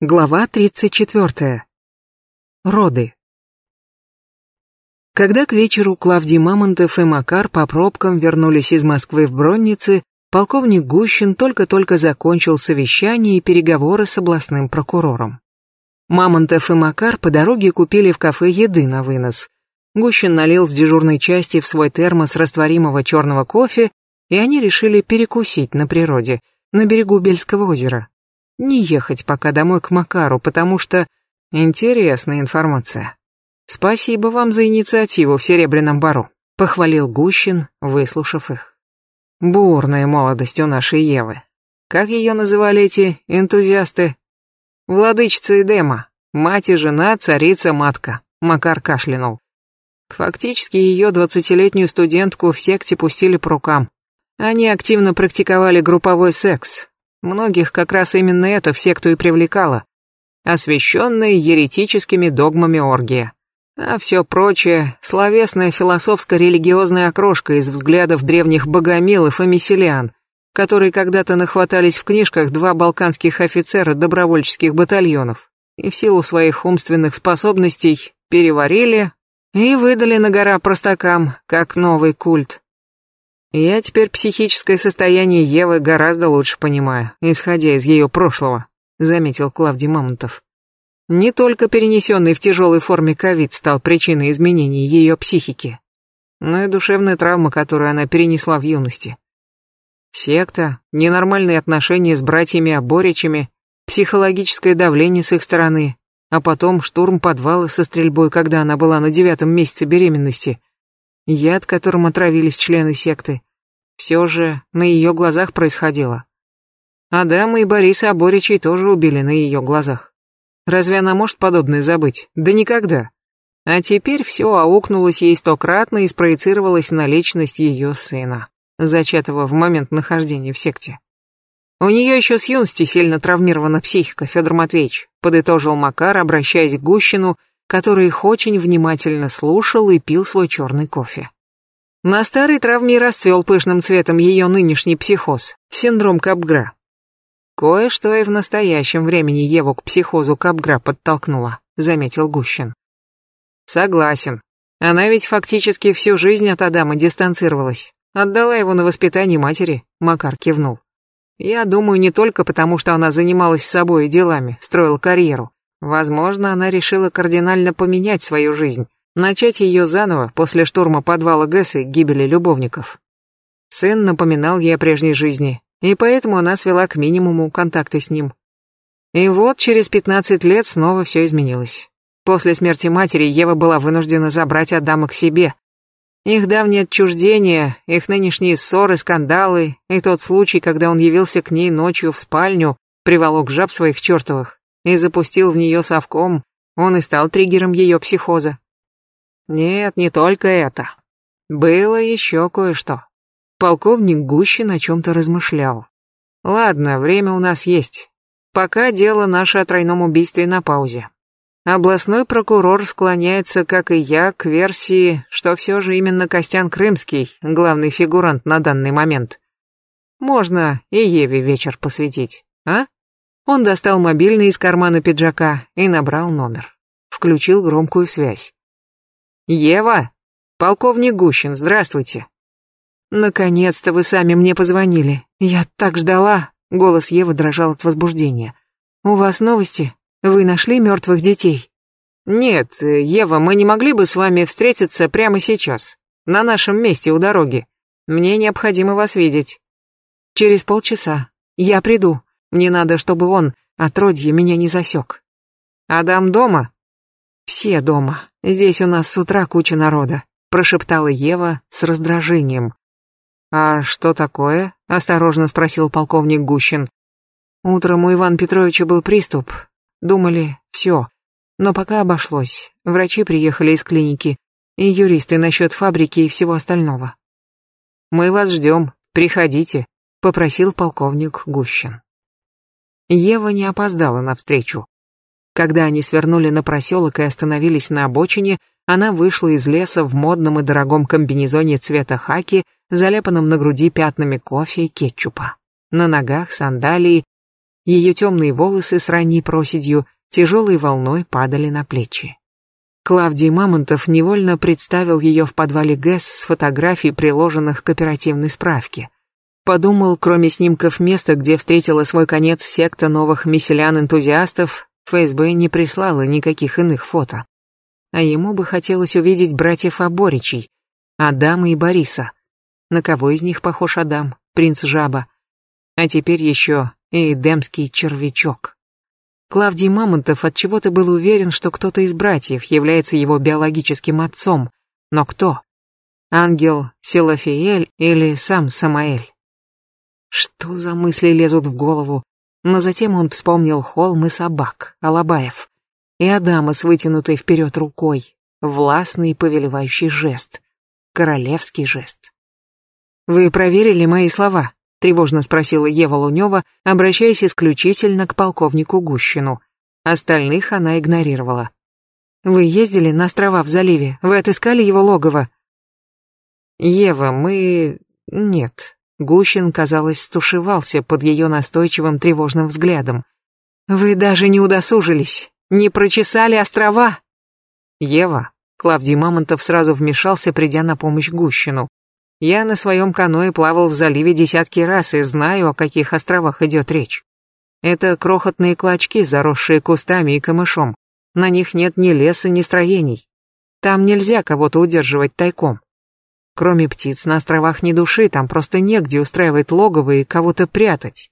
Глава 34. Роды. Когда к вечеру Клавдий Мамонтов и Макар по пробкам вернулись из Москвы в Бронницы, полковник Гущин только-только закончил совещание и переговоры с областным прокурором. Мамонтов и Макар по дороге купили в кафе еды на вынос. Гущин налил в дежурной части в свой термос растворимого черного кофе, и они решили перекусить на природе, на берегу Бельского озера не ехать пока домой к Макару, потому что... Интересная информация. Спасибо вам за инициативу в Серебряном Бару, похвалил Гущин, выслушав их. Бурная молодость у нашей Евы. Как ее называли эти энтузиасты? Владычица Эдема, мать и жена, царица-матка. Макар кашлянул. Фактически ее двадцатилетнюю студентку в секте пустили по рукам. Они активно практиковали групповой секс, Многих как раз именно это все, кто и привлекало. Освященные еретическими догмами оргия. А все прочее — словесная философско-религиозная окрошка из взглядов древних богомилов и мессилян, которые когда-то нахватались в книжках два балканских офицера добровольческих батальонов и в силу своих умственных способностей переварили и выдали на гора простакам, как новый культ. Я теперь психическое состояние Евы гораздо лучше понимаю, исходя из ее прошлого, заметил Клавдий Мамонтов. Не только перенесенный в тяжелой форме ковид стал причиной изменений ее психики, но и душевная травма, которую она перенесла в юности. Секта, ненормальные отношения с братьями-оборичами, психологическое давление с их стороны, а потом штурм подвала со стрельбой, когда она была на девятом месяце беременности, яд, которым отравились члены секты, все же на ее глазах происходило. Адама и Бориса Оборичей тоже убили на ее глазах. Разве она может подобное забыть? Да никогда. А теперь все аукнулось ей стократно и спроецировалось на личность ее сына, зачатого в момент нахождения в секте. У нее еще с юности сильно травмирована психика, Федор Матвеевич, подытожил Макар, обращаясь к Гущину, который их очень внимательно слушал и пил свой черный кофе. На старой травме расцвел пышным цветом ее нынешний психоз, синдром Капгра. Кое-что и в настоящем времени Еву к психозу Капгра подтолкнуло, заметил Гущин. Согласен. Она ведь фактически всю жизнь от Адама дистанцировалась. Отдала его на воспитание матери, Макар кивнул. Я думаю, не только потому, что она занималась собой и делами, строила карьеру. Возможно, она решила кардинально поменять свою жизнь, Начать ее заново после штурма подвала ГЭС и гибели любовников. Сын напоминал ей о прежней жизни, и поэтому она свела к минимуму контакты с ним. И вот через 15 лет снова все изменилось. После смерти матери Ева была вынуждена забрать Адама к себе. Их давнее отчуждение, их нынешние ссоры, скандалы и тот случай, когда он явился к ней ночью в спальню, приволок жаб своих чертовых и запустил в нее совком, он и стал триггером ее психоза. Нет, не только это. Было еще кое-что. Полковник Гущин о чем-то размышлял. Ладно, время у нас есть. Пока дело наше о тройном убийстве на паузе. Областной прокурор склоняется, как и я, к версии, что все же именно Костян Крымский, главный фигурант на данный момент. Можно и Еве вечер посвятить, а? Он достал мобильный из кармана пиджака и набрал номер. Включил громкую связь. «Ева? Полковник Гущин, здравствуйте». «Наконец-то вы сами мне позвонили. Я так ждала». Голос Евы дрожал от возбуждения. «У вас новости? Вы нашли мертвых детей?» «Нет, Ева, мы не могли бы с вами встретиться прямо сейчас, на нашем месте у дороги. Мне необходимо вас видеть». «Через полчаса. Я приду. Мне надо, чтобы он, отродье, меня не засек». «Адам дома?» «Все дома. Здесь у нас с утра куча народа», — прошептала Ева с раздражением. «А что такое?» — осторожно спросил полковник Гущин. «Утром у Ивана Петровича был приступ. Думали, все. Но пока обошлось. Врачи приехали из клиники и юристы насчет фабрики и всего остального». «Мы вас ждем. Приходите», — попросил полковник Гущин. Ева не опоздала на встречу. Когда они свернули на проселок и остановились на обочине, она вышла из леса в модном и дорогом комбинезоне цвета хаки, залепанном на груди пятнами кофе и кетчупа. На ногах сандалии, Ее темные волосы с ранней проседью тяжелой волной падали на плечи. Клавдий Мамонтов невольно представил ее в подвале ГЭС с фотографий, приложенных к оперативной справке. Подумал, кроме снимков места, где встретила свой конец секта новых мисселян-энтузиастов, ФСБ не прислала никаких иных фото. А ему бы хотелось увидеть братьев Аборичей, Адама и Бориса. На кого из них похож Адам, принц Жаба? А теперь еще и демский червячок. Клавдий Мамонтов от чего то был уверен, что кто-то из братьев является его биологическим отцом. Но кто? Ангел Силафиэль или сам Самаэль? Что за мысли лезут в голову? Но затем он вспомнил холм и собак, Алабаев, и Адама с вытянутой вперед рукой, властный повелевающий жест, королевский жест. «Вы проверили мои слова?» — тревожно спросила Ева Лунева, обращаясь исключительно к полковнику Гущину. Остальных она игнорировала. «Вы ездили на острова в заливе? Вы отыскали его логово?» «Ева, мы... нет. Гущин, казалось, стушевался под ее настойчивым тревожным взглядом. «Вы даже не удосужились, не прочесали острова!» «Ева», Клавдий Мамонтов сразу вмешался, придя на помощь Гущину. «Я на своем каное плавал в заливе десятки раз и знаю, о каких островах идет речь. Это крохотные клочки, заросшие кустами и камышом. На них нет ни леса, ни строений. Там нельзя кого-то удерживать тайком. Кроме птиц на островах ни души, там просто негде устраивать логово и кого-то прятать.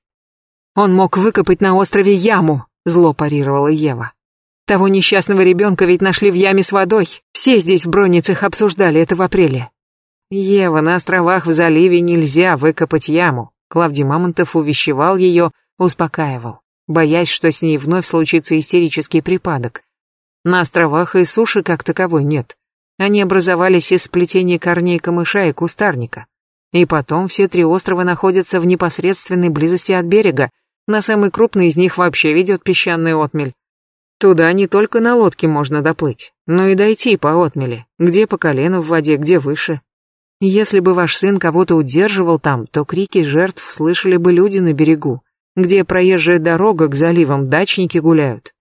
Он мог выкопать на острове яму, зло парировала Ева. Того несчастного ребенка ведь нашли в яме с водой. Все здесь в Бронницах обсуждали это в апреле. Ева, на островах в заливе нельзя выкопать яму. Клавдий Мамонтов увещевал ее, успокаивал, боясь, что с ней вновь случится истерический припадок. На островах и суши как таковой нет. Они образовались из сплетения корней камыша и кустарника. И потом все три острова находятся в непосредственной близости от берега. На самый крупный из них вообще ведет песчаный отмель. Туда не только на лодке можно доплыть, но и дойти по отмели, где по колено в воде, где выше. Если бы ваш сын кого-то удерживал там, то крики жертв слышали бы люди на берегу, где проезжая дорога к заливам дачники гуляют.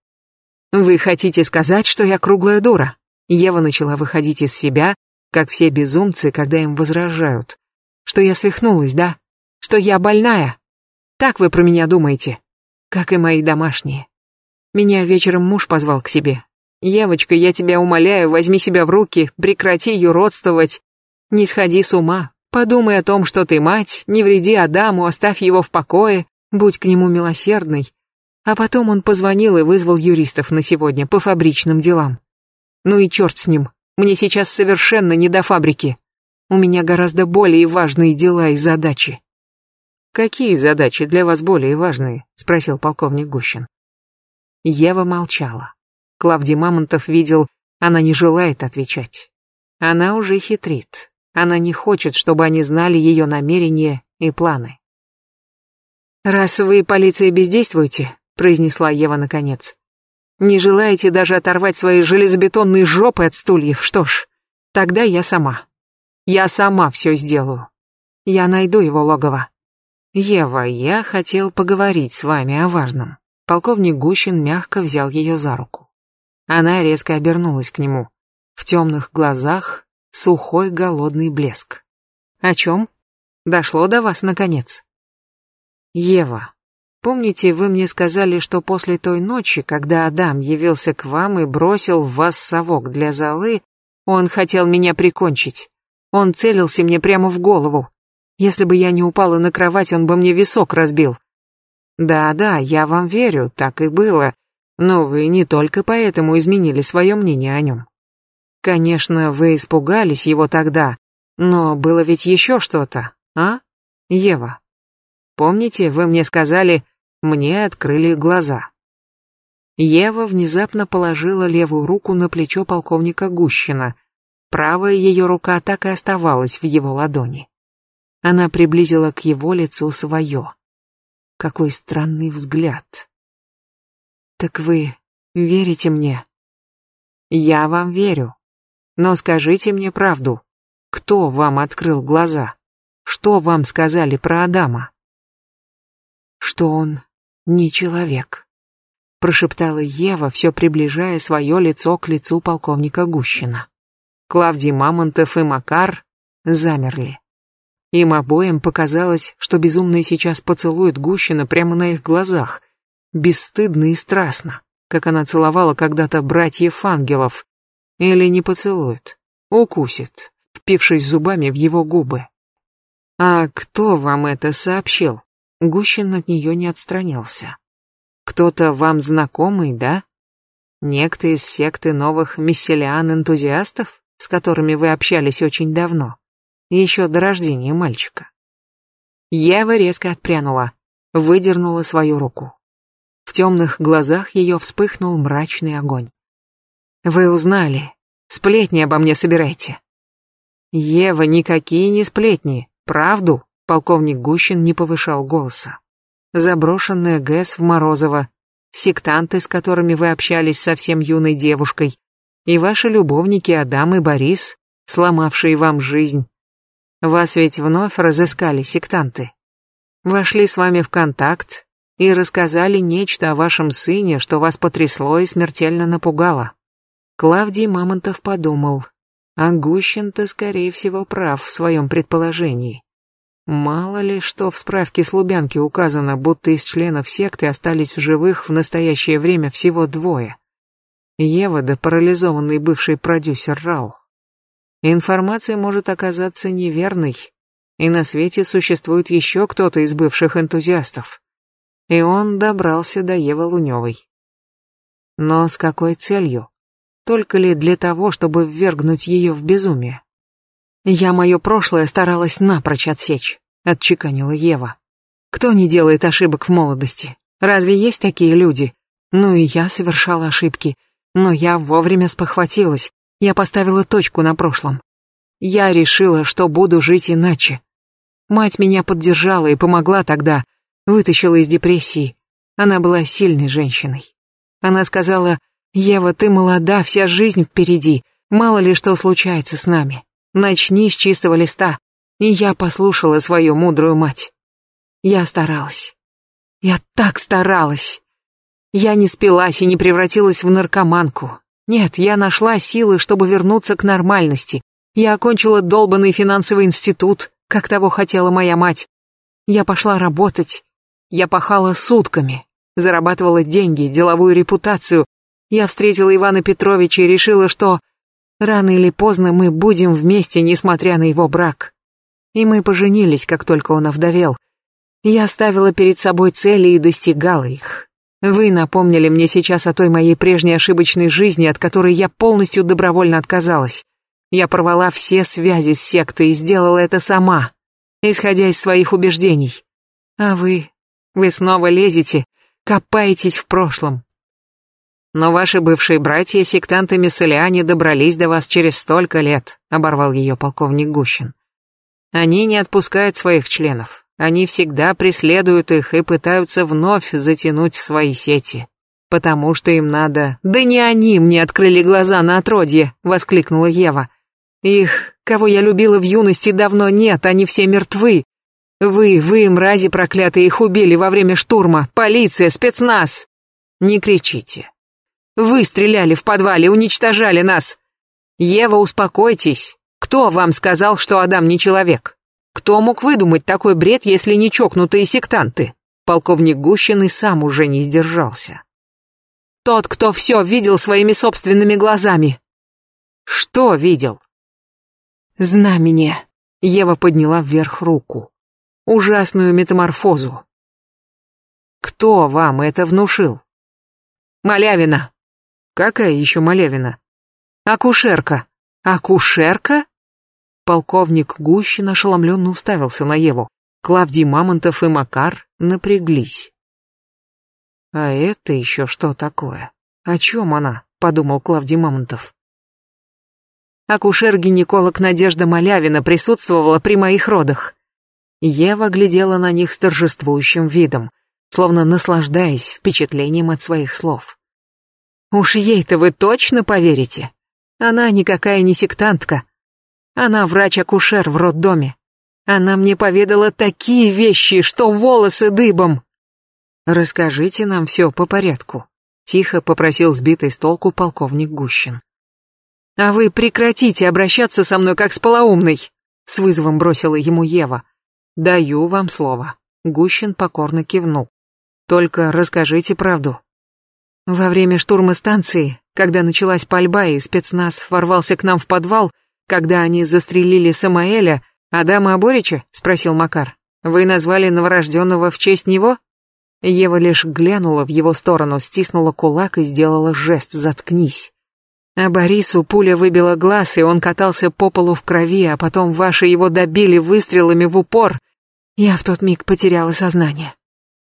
Вы хотите сказать, что я круглая дура? Ева начала выходить из себя, как все безумцы, когда им возражают. Что я свихнулась, да? Что я больная? Так вы про меня думаете? Как и мои домашние. Меня вечером муж позвал к себе. «Евочка, я тебя умоляю, возьми себя в руки, прекрати юродствовать. Не сходи с ума, подумай о том, что ты мать, не вреди Адаму, оставь его в покое, будь к нему милосердной». А потом он позвонил и вызвал юристов на сегодня по фабричным делам. Ну и черт с ним, мне сейчас совершенно не до фабрики. У меня гораздо более важные дела и задачи. Какие задачи для вас более важные? Спросил полковник Гущин. Ева молчала. Клавдий Мамонтов видел, она не желает отвечать. Она уже хитрит. Она не хочет, чтобы они знали ее намерения и планы. «Раз вы, полиция, бездействуете», — произнесла Ева наконец, не желаете даже оторвать свои железобетонные жопы от стульев, что ж, тогда я сама. Я сама все сделаю. Я найду его логово. Ева, я хотел поговорить с вами о важном. Полковник Гущин мягко взял ее за руку. Она резко обернулась к нему. В темных глазах сухой голодный блеск. О чем? Дошло до вас, наконец. Ева, Помните, вы мне сказали, что после той ночи, когда Адам явился к вам и бросил в вас совок для золы, он хотел меня прикончить. Он целился мне прямо в голову. Если бы я не упала на кровать, он бы мне висок разбил. Да-да, я вам верю, так и было. Но вы не только поэтому изменили свое мнение о нем. Конечно, вы испугались его тогда, но было ведь еще что-то, а, Ева? Помните, вы мне сказали, мне открыли глаза. Ева внезапно положила левую руку на плечо полковника Гущина. Правая ее рука так и оставалась в его ладони. Она приблизила к его лицу свое. Какой странный взгляд. «Так вы верите мне?» «Я вам верю. Но скажите мне правду. Кто вам открыл глаза? Что вам сказали про Адама?» «Что он не человек», — прошептала Ева, все приближая свое лицо к лицу полковника Гущина. Клавдий Мамонтов и Макар замерли. Им обоим показалось, что безумный сейчас поцелует Гущина прямо на их глазах, бесстыдно и страстно, как она целовала когда-то братьев-ангелов. Или не поцелует, укусит, впившись зубами в его губы. «А кто вам это сообщил?» Гущин от нее не отстранился. «Кто-то вам знакомый, да? Некто из секты новых мисселиан-энтузиастов, с которыми вы общались очень давно?» еще до рождения мальчика. Ева резко отпрянула, выдернула свою руку. В темных глазах ее вспыхнул мрачный огонь. «Вы узнали. Сплетни обо мне собирайте». «Ева, никакие не сплетни. Правду?» Полковник Гущин не повышал голоса. «Заброшенная ГЭС в Морозово, сектанты, с которыми вы общались совсем юной девушкой, и ваши любовники Адам и Борис, сломавшие вам жизнь, вас ведь вновь разыскали сектанты. Вошли с вами в контакт и рассказали нечто о вашем сыне, что вас потрясло и смертельно напугало. Клавдий Мамонтов подумал, а Гущин-то, скорее всего, прав в своем предположении. Мало ли, что в справке с Лубянки указано, будто из членов секты остались в живых в настоящее время всего двое. Ева да парализованный бывший продюсер Раух. Информация может оказаться неверной, и на свете существует еще кто-то из бывших энтузиастов. И он добрался до Евы Луневой. Но с какой целью? Только ли для того, чтобы ввергнуть ее в безумие? «Я мое прошлое старалась напрочь отсечь», — отчеканила Ева. «Кто не делает ошибок в молодости? Разве есть такие люди? Ну и я совершала ошибки, но я вовремя спохватилась, я поставила точку на прошлом. Я решила, что буду жить иначе. Мать меня поддержала и помогла тогда, вытащила из депрессии. Она была сильной женщиной. Она сказала, «Ева, ты молода, вся жизнь впереди, мало ли что случается с нами. Начни с чистого листа». И я послушала свою мудрую мать. Я старалась. Я так старалась. Я не спилась и не превратилась в наркоманку. Нет, я нашла силы, чтобы вернуться к нормальности. Я окончила долбанный финансовый институт, как того хотела моя мать. Я пошла работать. Я пахала сутками, зарабатывала деньги, деловую репутацию. Я встретила Ивана Петровича и решила, что рано или поздно мы будем вместе, несмотря на его брак. И мы поженились, как только он овдовел. Я ставила перед собой цели и достигала их. Вы напомнили мне сейчас о той моей прежней ошибочной жизни, от которой я полностью добровольно отказалась. Я порвала все связи с сектой и сделала это сама, исходя из своих убеждений. А вы... вы снова лезете, копаетесь в прошлом. Но ваши бывшие братья, сектанты Мессалиане, добрались до вас через столько лет, оборвал ее полковник Гущин. Они не отпускают своих членов. Они всегда преследуют их и пытаются вновь затянуть в свои сети. Потому что им надо... Да не они мне открыли глаза на отродье, воскликнула Ева. Их, кого я любила в юности, давно нет, они все мертвы. Вы, вы, мрази проклятые, их убили во время штурма. Полиция, спецназ. Не кричите. Вы стреляли в подвале, уничтожали нас. Ева, успокойтесь. Кто вам сказал, что Адам не человек? Кто мог выдумать такой бред, если не чокнутые сектанты? Полковник Гущин и сам уже не сдержался. Тот, кто все видел своими собственными глазами. Что видел? Знамение. Ева подняла вверх руку. Ужасную метаморфозу. Кто вам это внушил? Малявина. Какая еще Малявина? Акушерка. Акушерка? Полковник Гущин ошеломленно уставился на Еву. Клавдий Мамонтов и Макар напряглись. «А это еще что такое? О чем она?» — подумал Клавдий Мамонтов. Акушер-гинеколог Надежда Малявина присутствовала при моих родах. Ева глядела на них с торжествующим видом, словно наслаждаясь впечатлением от своих слов. «Уж ей-то вы точно поверите? Она никакая не сектантка, она врач-акушер в роддоме. Она мне поведала такие вещи, что волосы дыбом. Расскажите нам все по порядку, тихо попросил сбитый с толку полковник Гущин. А вы прекратите обращаться со мной как с полоумной, с вызовом бросила ему Ева. Даю вам слово. Гущин покорно кивнул. Только расскажите правду. Во время штурма станции, когда началась пальба и спецназ ворвался к нам в подвал, когда они застрелили Самаэля, Адама Аборича, спросил Макар. Вы назвали новорожденного в честь него? Ева лишь глянула в его сторону, стиснула кулак и сделала жест «заткнись». А Борису пуля выбила глаз, и он катался по полу в крови, а потом ваши его добили выстрелами в упор. Я в тот миг потеряла сознание.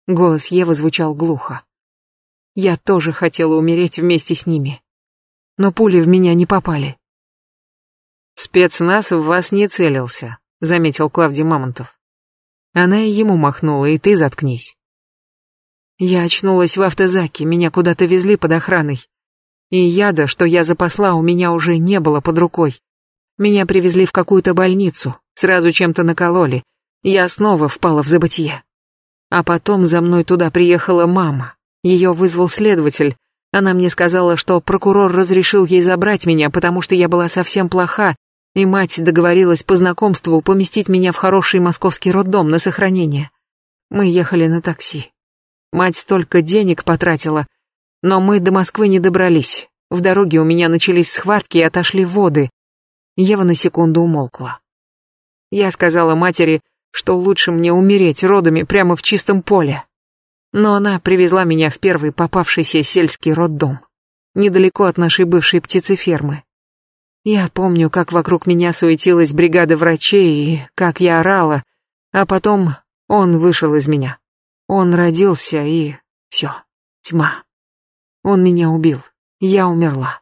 Голос Евы звучал глухо. Я тоже хотела умереть вместе с ними. Но пули в меня не попали. «Спецназ в вас не целился», — заметил Клавдий Мамонтов. Она и ему махнула, и ты заткнись. Я очнулась в автозаке, меня куда-то везли под охраной. И яда, что я запасла, у меня уже не было под рукой. Меня привезли в какую-то больницу, сразу чем-то накололи. Я снова впала в забытье. А потом за мной туда приехала мама. Ее вызвал следователь. Она мне сказала, что прокурор разрешил ей забрать меня, потому что я была совсем плоха, и мать договорилась по знакомству поместить меня в хороший московский роддом на сохранение. Мы ехали на такси. Мать столько денег потратила, но мы до Москвы не добрались. В дороге у меня начались схватки и отошли воды. Ева на секунду умолкла. Я сказала матери, что лучше мне умереть родами прямо в чистом поле. Но она привезла меня в первый попавшийся сельский роддом, недалеко от нашей бывшей птицефермы. Я помню, как вокруг меня суетилась бригада врачей и как я орала, а потом он вышел из меня. Он родился, и все, тьма. Он меня убил, я умерла.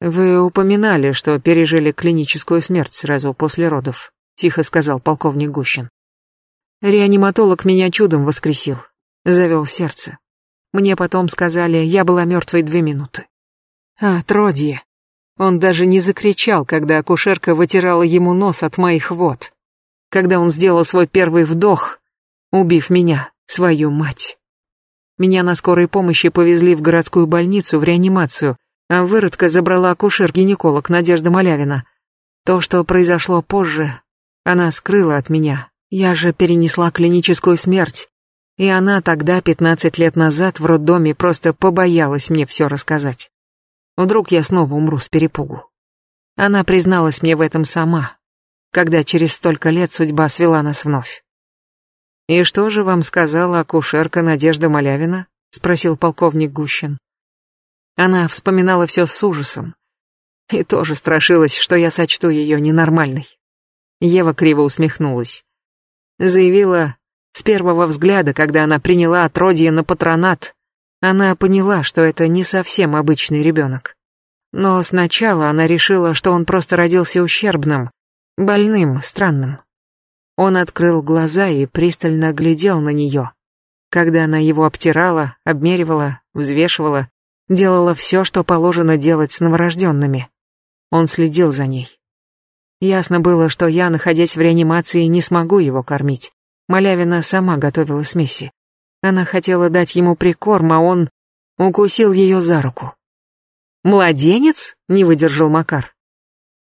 Вы упоминали, что пережили клиническую смерть сразу после родов, тихо сказал полковник Гущин. Реаниматолог меня чудом воскресил, завел сердце. Мне потом сказали, я была мертвой две минуты. А, Тродье. Он даже не закричал, когда акушерка вытирала ему нос от моих вод. Когда он сделал свой первый вдох, убив меня свою мать. Меня на скорой помощи повезли в городскую больницу в реанимацию, а выродка забрала акушер-гинеколог Надежда Малявина. То, что произошло позже, она скрыла от меня. Я же перенесла клиническую смерть, и она тогда, 15 лет назад, в роддоме просто побоялась мне все рассказать. Вдруг я снова умру с перепугу. Она призналась мне в этом сама, когда через столько лет судьба свела нас вновь. «И что же вам сказала акушерка Надежда Малявина?» — спросил полковник Гущин. Она вспоминала все с ужасом. И тоже страшилась, что я сочту ее ненормальной. Ева криво усмехнулась. Заявила, с первого взгляда, когда она приняла отродье на патронат, она поняла, что это не совсем обычный ребенок. Но сначала она решила, что он просто родился ущербным, больным, странным. Он открыл глаза и пристально глядел на нее. Когда она его обтирала, обмеривала, взвешивала, делала все, что положено делать с новорожденными. Он следил за ней. Ясно было, что я, находясь в реанимации, не смогу его кормить. Малявина сама готовила смеси. Она хотела дать ему прикорм, а он укусил ее за руку. «Младенец?» — не выдержал Макар.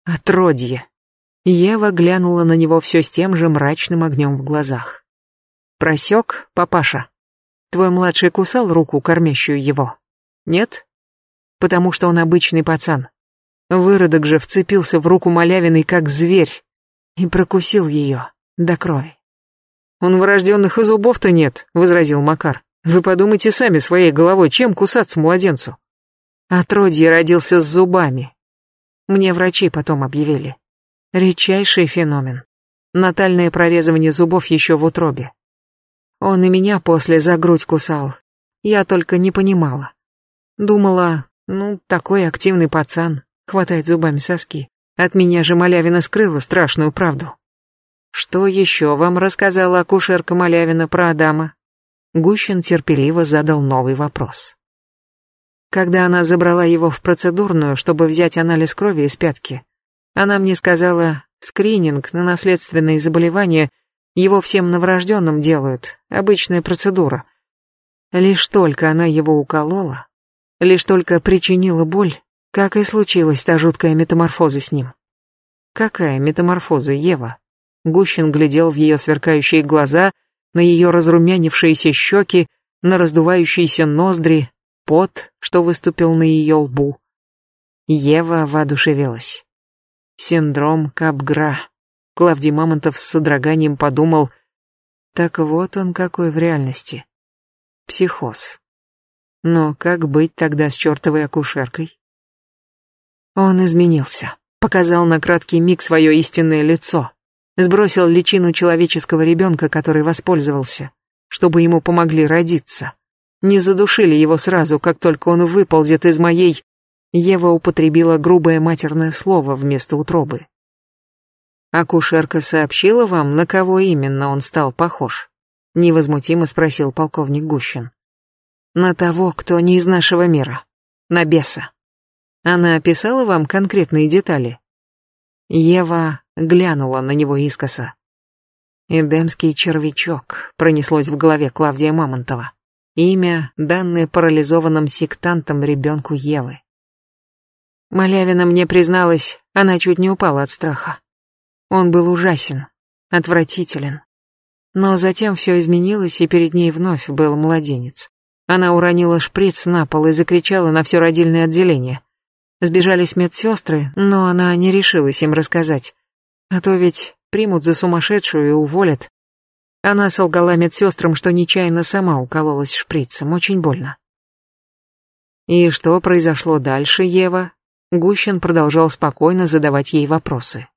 «Отродье!» Ева глянула на него все с тем же мрачным огнем в глазах. «Просек, папаша? Твой младший кусал руку, кормящую его? Нет? Потому что он обычный пацан. Выродок же вцепился в руку малявиной, как зверь, и прокусил ее до крови. «У новорожденных и зубов-то нет», — возразил Макар. «Вы подумайте сами своей головой, чем кусаться младенцу?» Отродье родился с зубами. Мне врачи потом объявили. Редчайший феномен. Натальное прорезывание зубов еще в утробе. Он и меня после за грудь кусал. Я только не понимала. Думала, ну, такой активный пацан, хватает зубами соски. От меня же Малявина скрыла страшную правду. Что еще вам рассказала акушерка Малявина про Адама? Гущин терпеливо задал новый вопрос. Когда она забрала его в процедурную, чтобы взять анализ крови из пятки, она мне сказала, скрининг на наследственные заболевания его всем новорожденным делают, обычная процедура. Лишь только она его уколола, лишь только причинила боль, как и случилась та жуткая метаморфоза с ним. Какая метаморфоза, Ева? Гущин глядел в ее сверкающие глаза, на ее разрумянившиеся щеки, на раздувающиеся ноздри, пот, что выступил на ее лбу. Ева воодушевилась. Синдром Капгра. Клавдий Мамонтов с содроганием подумал, так вот он какой в реальности. Психоз. Но как быть тогда с чертовой акушеркой? Он изменился, показал на краткий миг свое истинное лицо, сбросил личину человеческого ребенка, который воспользовался, чтобы ему помогли родиться. Не задушили его сразу, как только он выползет из моей... Ева употребила грубое матерное слово вместо утробы. Акушерка сообщила вам, на кого именно он стал похож? невозмутимо спросил полковник Гущин. На того, кто не из нашего мира. На беса. Она описала вам конкретные детали. Ева глянула на него искоса. Эдемский червячок пронеслось в голове Клавдия Мамонтова. Имя, данное парализованным сектантом ребенку Евы. Малявина мне призналась, она чуть не упала от страха. Он был ужасен, отвратителен. Но затем все изменилось, и перед ней вновь был младенец. Она уронила шприц на пол и закричала на все родильное отделение. Сбежались медсестры, но она не решилась им рассказать. А то ведь примут за сумасшедшую и уволят. Она солгала медсестрам, что нечаянно сама укололась шприцем, очень больно. И что произошло дальше, Ева? Гущин продолжал спокойно задавать ей вопросы.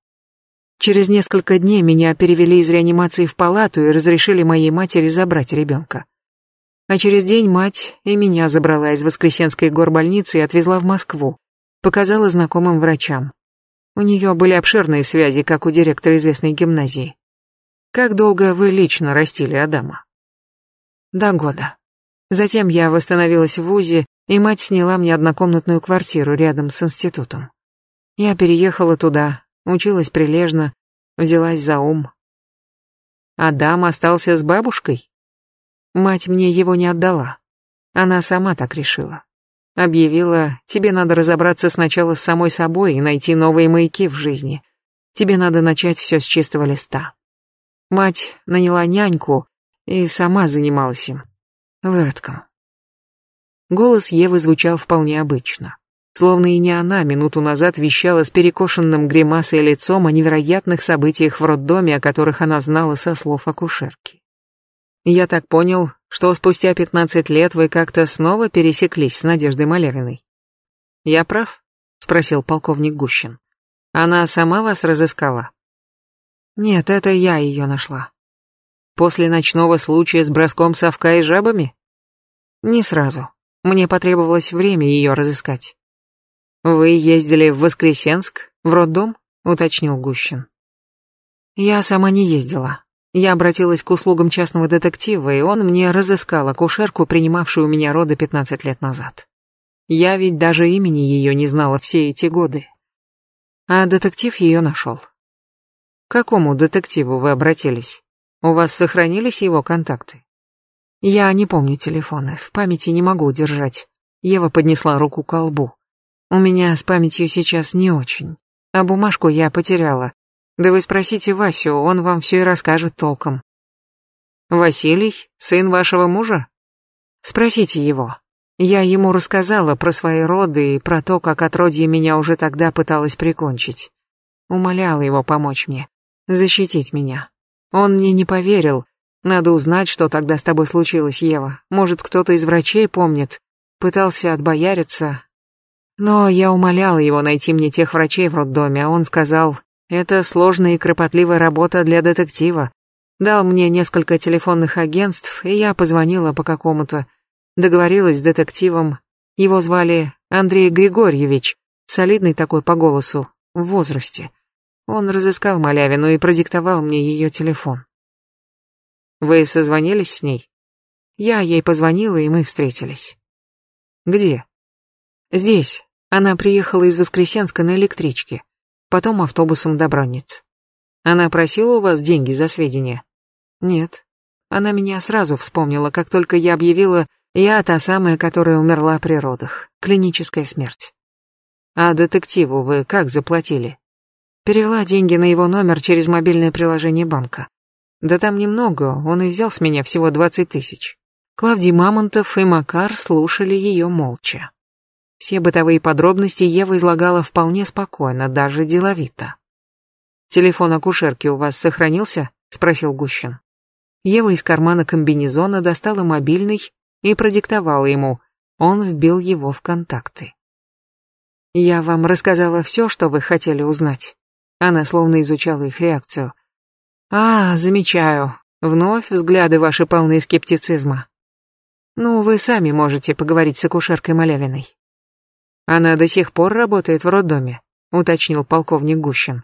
Через несколько дней меня перевели из реанимации в палату и разрешили моей матери забрать ребенка. А через день мать и меня забрала из Воскресенской горбольницы и отвезла в Москву. Показала знакомым врачам. У нее были обширные связи, как у директора известной гимназии. Как долго вы лично растили Адама? До года. Затем я восстановилась в ВУЗе, и мать сняла мне однокомнатную квартиру рядом с институтом. Я переехала туда, Училась прилежно, взялась за ум. Адам остался с бабушкой? Мать мне его не отдала. Она сама так решила. Объявила, тебе надо разобраться сначала с самой собой и найти новые маяки в жизни. Тебе надо начать все с чистого листа. Мать наняла няньку и сама занималась им. Выродком. Голос Евы звучал вполне обычно словно и не она минуту назад вещала с перекошенным гримасой лицом о невероятных событиях в роддоме, о которых она знала со слов акушерки. «Я так понял, что спустя пятнадцать лет вы как-то снова пересеклись с Надеждой Малявиной». «Я прав?» — спросил полковник Гущин. «Она сама вас разыскала?» «Нет, это я ее нашла». «После ночного случая с броском совка и жабами?» «Не сразу. Мне потребовалось время ее разыскать». «Вы ездили в Воскресенск, в роддом?» — уточнил Гущин. «Я сама не ездила. Я обратилась к услугам частного детектива, и он мне разыскал акушерку, принимавшую у меня роды 15 лет назад. Я ведь даже имени ее не знала все эти годы. А детектив ее нашел. К какому детективу вы обратились? У вас сохранились его контакты? Я не помню телефоны, в памяти не могу удержать. Ева поднесла руку к колбу. У меня с памятью сейчас не очень. А бумажку я потеряла. Да вы спросите Васю, он вам все и расскажет толком. Василий, сын вашего мужа? Спросите его. Я ему рассказала про свои роды и про то, как отродье меня уже тогда пыталась прикончить. Умоляла его помочь мне, защитить меня. Он мне не поверил. Надо узнать, что тогда с тобой случилось, Ева. Может, кто-то из врачей помнит. Пытался отбояриться, но я умоляла его найти мне тех врачей в роддоме, а он сказал, это сложная и кропотливая работа для детектива. Дал мне несколько телефонных агентств, и я позвонила по какому-то. Договорилась с детективом. Его звали Андрей Григорьевич, солидный такой по голосу, в возрасте. Он разыскал Малявину и продиктовал мне ее телефон. Вы созвонились с ней? Я ей позвонила, и мы встретились. Где? Здесь. Она приехала из Воскресенска на электричке, потом автобусом до Бронниц. Она просила у вас деньги за сведения? Нет. Она меня сразу вспомнила, как только я объявила, Я та самая, которая умерла при родах. Клиническая смерть. А детективу вы как заплатили? Перевела деньги на его номер через мобильное приложение банка. Да там немного, он и взял с меня всего двадцать тысяч. Клавдий Мамонтов и Макар слушали ее молча. Все бытовые подробности Ева излагала вполне спокойно, даже деловито. «Телефон акушерки у вас сохранился?» — спросил Гущин. Ева из кармана комбинезона достала мобильный и продиктовала ему. Он вбил его в контакты. «Я вам рассказала все, что вы хотели узнать». Она словно изучала их реакцию. «А, замечаю. Вновь взгляды ваши полны скептицизма. Ну, вы сами можете поговорить с акушеркой Малявиной. Она до сих пор работает в роддоме, уточнил полковник Гущин.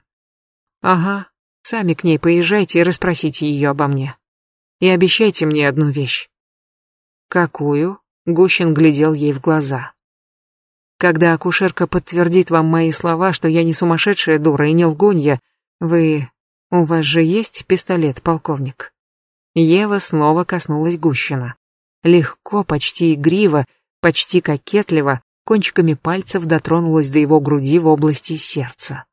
Ага, сами к ней поезжайте и расспросите ее обо мне. И обещайте мне одну вещь. Какую? Гущин глядел ей в глаза. Когда акушерка подтвердит вам мои слова, что я не сумасшедшая дура и не лгунья, вы... У вас же есть пистолет, полковник? Ева снова коснулась Гущина. Легко, почти игриво, почти кокетливо, кончиками пальцев дотронулась до его груди в области сердца.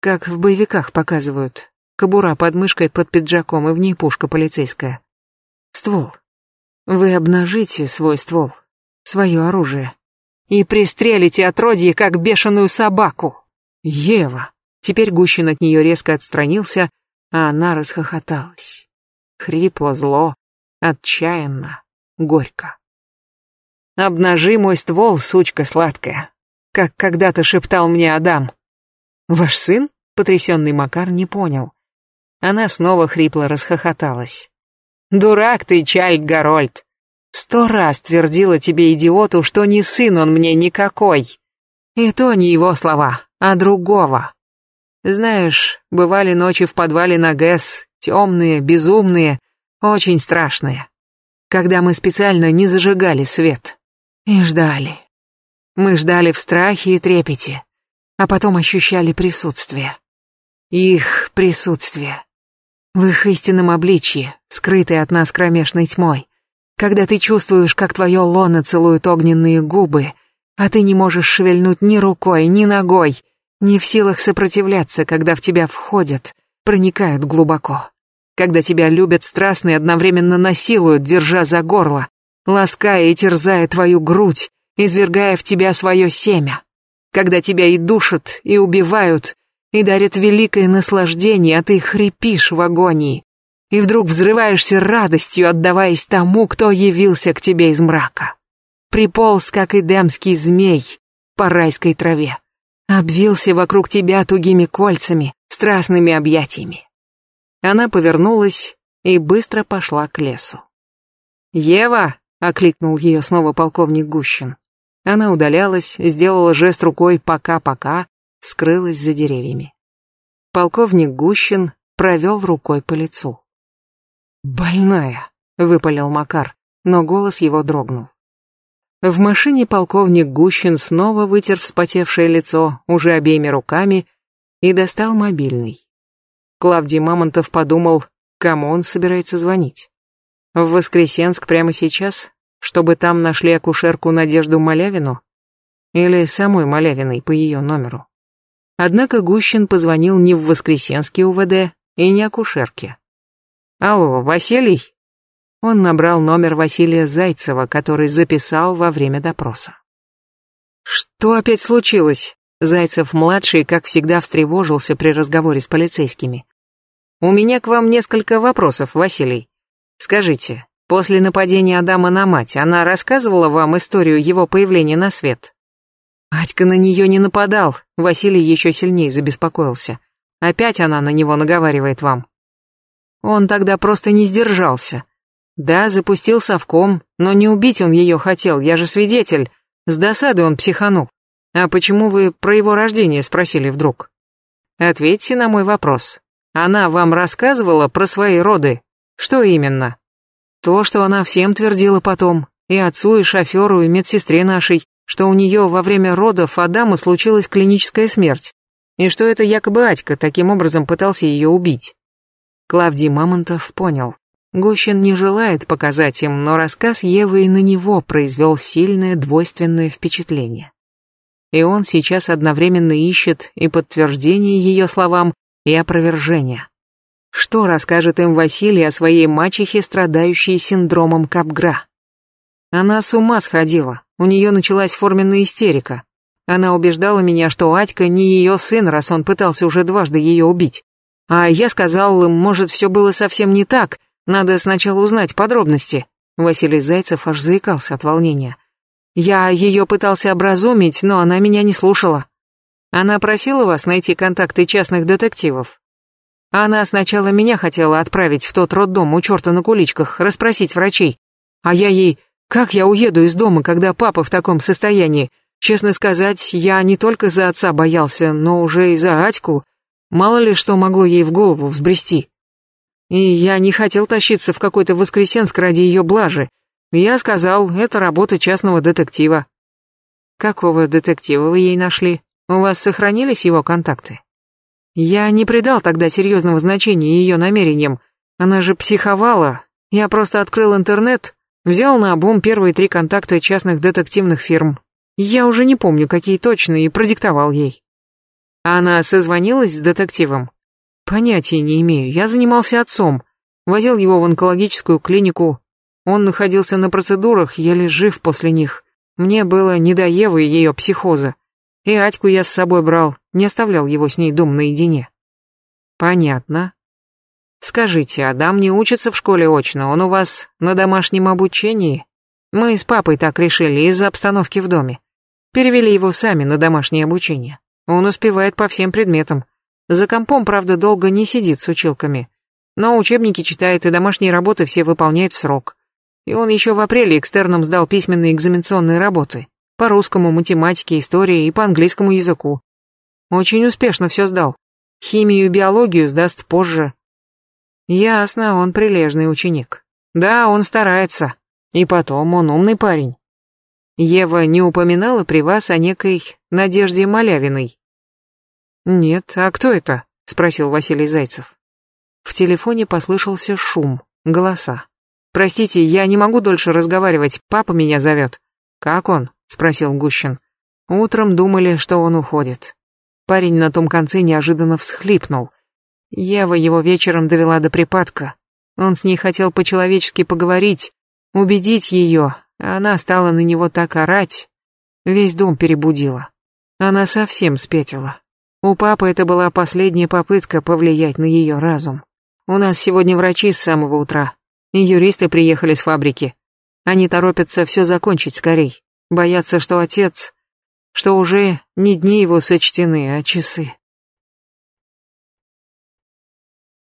Как в боевиках показывают. Кобура под мышкой под пиджаком и в ней пушка полицейская. Ствол. Вы обнажите свой ствол, свое оружие, и пристрелите отродье, как бешеную собаку. Ева. Теперь Гущин от нее резко отстранился, а она расхохоталась. Хрипло, зло, отчаянно, горько. Обнажи мой ствол, сучка сладкая, как когда-то шептал мне Адам. Ваш сын? Потрясенный Макар не понял. Она снова хрипло расхохоталась. Дурак ты, Чальд Гарольд. Сто раз твердила тебе, идиоту, что не сын он мне никакой. И то не его слова, а другого. Знаешь, бывали ночи в подвале на ГЭС, темные, безумные, очень страшные, когда мы специально не зажигали свет. И ждали. Мы ждали в страхе и трепете, а потом ощущали присутствие. Их присутствие. В их истинном обличье, скрытое от нас кромешной тьмой. Когда ты чувствуешь, как твое лоно целуют огненные губы, а ты не можешь шевельнуть ни рукой, ни ногой, не в силах сопротивляться, когда в тебя входят, проникают глубоко. Когда тебя любят страстно и одновременно насилуют, держа за горло, лаская и терзая твою грудь, извергая в тебя свое семя, когда тебя и душат, и убивают, и дарят великое наслаждение, а ты хрипишь в агонии, и вдруг взрываешься радостью, отдаваясь тому, кто явился к тебе из мрака. Приполз, как эдемский змей, по райской траве, обвился вокруг тебя тугими кольцами, страстными объятиями. Она повернулась и быстро пошла к лесу. «Ева!» Окликнул ее снова полковник Гущин. Она удалялась, сделала жест рукой «пока-пока», скрылась за деревьями. Полковник Гущин провел рукой по лицу. «Больная», — выпалил Макар, но голос его дрогнул. В машине полковник Гущин снова вытер вспотевшее лицо уже обеими руками и достал мобильный. Клавдий Мамонтов подумал, кому он собирается звонить. В Воскресенск прямо сейчас, чтобы там нашли акушерку Надежду Малявину? Или самой Малявиной по ее номеру? Однако Гущин позвонил не в Воскресенский УВД и не акушерке. «Алло, Василий?» Он набрал номер Василия Зайцева, который записал во время допроса. «Что опять случилось?» Зайцев-младший, как всегда, встревожился при разговоре с полицейскими. «У меня к вам несколько вопросов, Василий. Скажите, после нападения Адама на мать, она рассказывала вам историю его появления на свет? Атька на нее не нападал, Василий еще сильнее забеспокоился. Опять она на него наговаривает вам. Он тогда просто не сдержался. Да, запустил совком, но не убить он ее хотел, я же свидетель. С досады он психанул. А почему вы про его рождение спросили вдруг? Ответьте на мой вопрос. Она вам рассказывала про свои роды? Что именно? То, что она всем твердила потом, и отцу, и шоферу, и медсестре нашей, что у нее во время родов Адама случилась клиническая смерть, и что это якобы Атька таким образом пытался ее убить. Клавдий Мамонтов понял. Гущин не желает показать им, но рассказ Евы и на него произвел сильное двойственное впечатление. И он сейчас одновременно ищет и подтверждение ее словам, и опровержение. Что расскажет им Василий о своей мачехе, страдающей синдромом Капгра? Она с ума сходила, у нее началась форменная истерика. Она убеждала меня, что Атька не ее сын, раз он пытался уже дважды ее убить. А я сказал, может, все было совсем не так, надо сначала узнать подробности. Василий Зайцев аж заикался от волнения. Я ее пытался образумить, но она меня не слушала. Она просила вас найти контакты частных детективов. Она сначала меня хотела отправить в тот роддом у черта на куличках, расспросить врачей. А я ей, как я уеду из дома, когда папа в таком состоянии? Честно сказать, я не только за отца боялся, но уже и за Атьку. Мало ли что могло ей в голову взбрести. И я не хотел тащиться в какой-то Воскресенск ради ее блажи. Я сказал, это работа частного детектива. Какого детектива вы ей нашли? У вас сохранились его контакты? Я не придал тогда серьезного значения ее намерениям. Она же психовала. Я просто открыл интернет, взял на обум первые три контакта частных детективных фирм. Я уже не помню, какие точно, и продиктовал ей. Она созвонилась с детективом? Понятия не имею. Я занимался отцом. Возил его в онкологическую клинику. Он находился на процедурах, еле жив после них. Мне было не до Евы ее психоза. И Атьку я с собой брал, не оставлял его с ней дом наедине. Понятно. Скажите, Адам не учится в школе очно, он у вас на домашнем обучении? Мы с папой так решили из-за обстановки в доме. Перевели его сами на домашнее обучение. Он успевает по всем предметам. За компом, правда, долго не сидит с училками. Но учебники читает и домашние работы все выполняет в срок. И он еще в апреле экстерном сдал письменные экзаменационные работы. По русскому, математике, истории и по английскому языку. Очень успешно все сдал. Химию и биологию сдаст позже. Ясно, он прилежный ученик. Да, он старается. И потом, он умный парень. Ева не упоминала при вас о некой Надежде Малявиной? «Нет, а кто это?» — спросил Василий Зайцев. В телефоне послышался шум, голоса. «Простите, я не могу дольше разговаривать, папа меня зовет». «Как он?» — спросил Гущин. Утром думали, что он уходит. Парень на том конце неожиданно всхлипнул. Ева его вечером довела до припадка. Он с ней хотел по-человечески поговорить, убедить ее, а она стала на него так орать. Весь дом перебудила. Она совсем спятила. У папы это была последняя попытка повлиять на ее разум. У нас сегодня врачи с самого утра, и юристы приехали с фабрики. Они торопятся все закончить скорей. Боятся, что отец... Что уже не дни его сочтены, а часы.